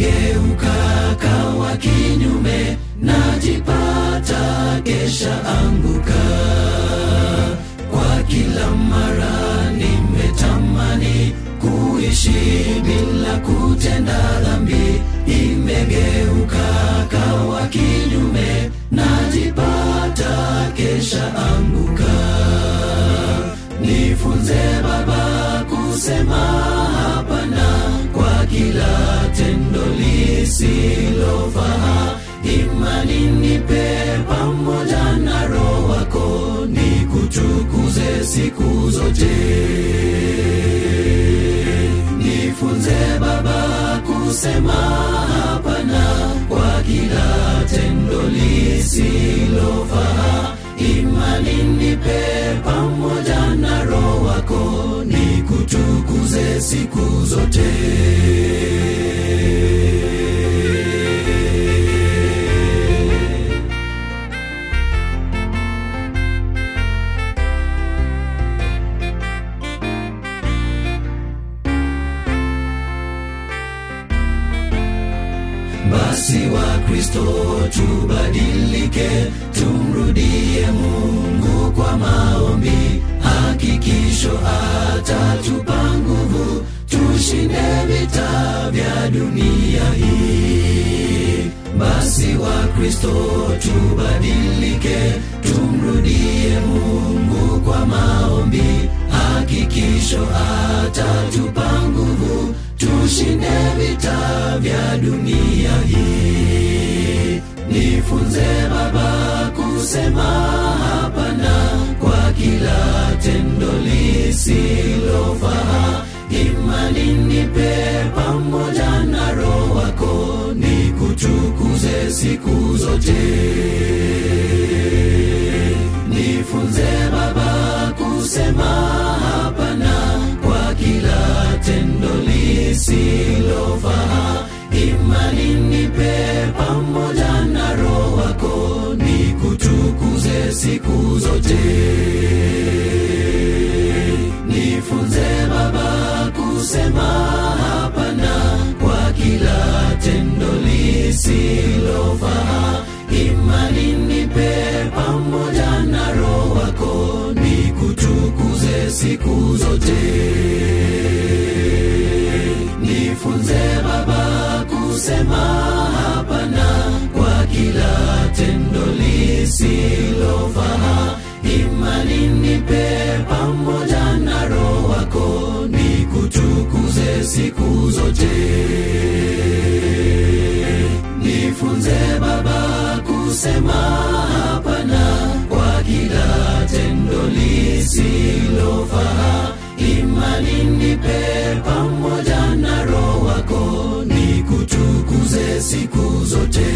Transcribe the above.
imegeuka kawa kinyume najipata kesha anguka. Kwa kila mara nimetamani kuishi bila kutenda dhambi. Imegeuka kawa kinyume najipata kesha anguka. Nifunze baba kusema lisilofaa imani nipe pamoja na roho wako nikutukuze siku zote. Nifunze baba kusema hapana kwa kila tendo lisilofaa. Imani nipe pamoja na roho wako nikutukuze siku zote basi wa kristo tubadilike tumrudie mungu kwa maombi. Hakikisho atatupa nguvu tushinde vita vya dunia hii. Basi wa kristo tubadilike tumrudie mungu kwa maombi. Hakikisho atatupa nifunze baba kusema hapana kwa kila tendo lisilofaa imani nipe pamoja na roho wako nikutukuze siku zote zote nifunze baba kusema hapana kwa kila tendo lisilofaa imani nipe pamoja na roho wako nikutukuze siku zote. Nifunze baba kusema hapana kwa kila tendo siku zote. Nifunze baba kusema hapana kwa kila tendo lisilofaha. Imani nipe pamoja na roho wako nikutukuze siku zote.